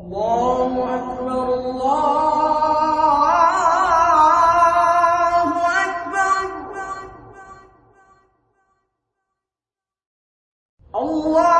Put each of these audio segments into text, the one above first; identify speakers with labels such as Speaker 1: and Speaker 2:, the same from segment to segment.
Speaker 1: الله أكبر الله أكبر.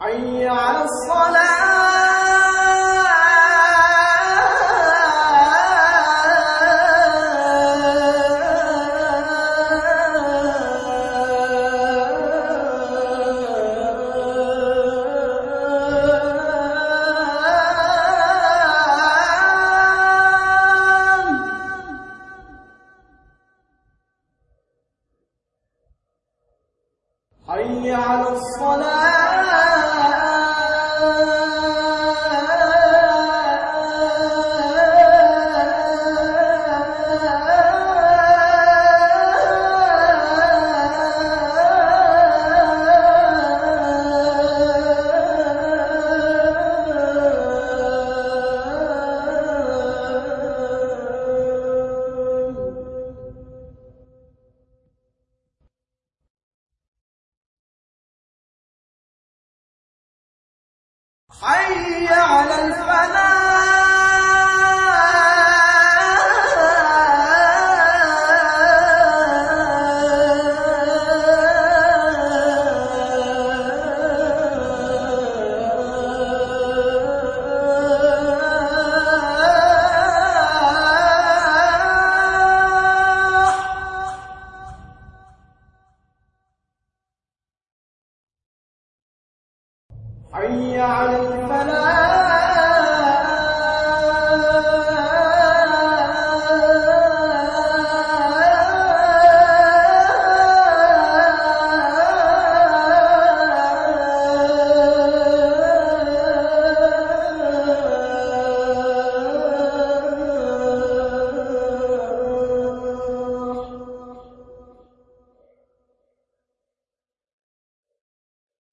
Speaker 1: حي على الصلاة حي على الفلاح. حي على الفلاح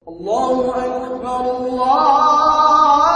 Speaker 1: الله أكبر الله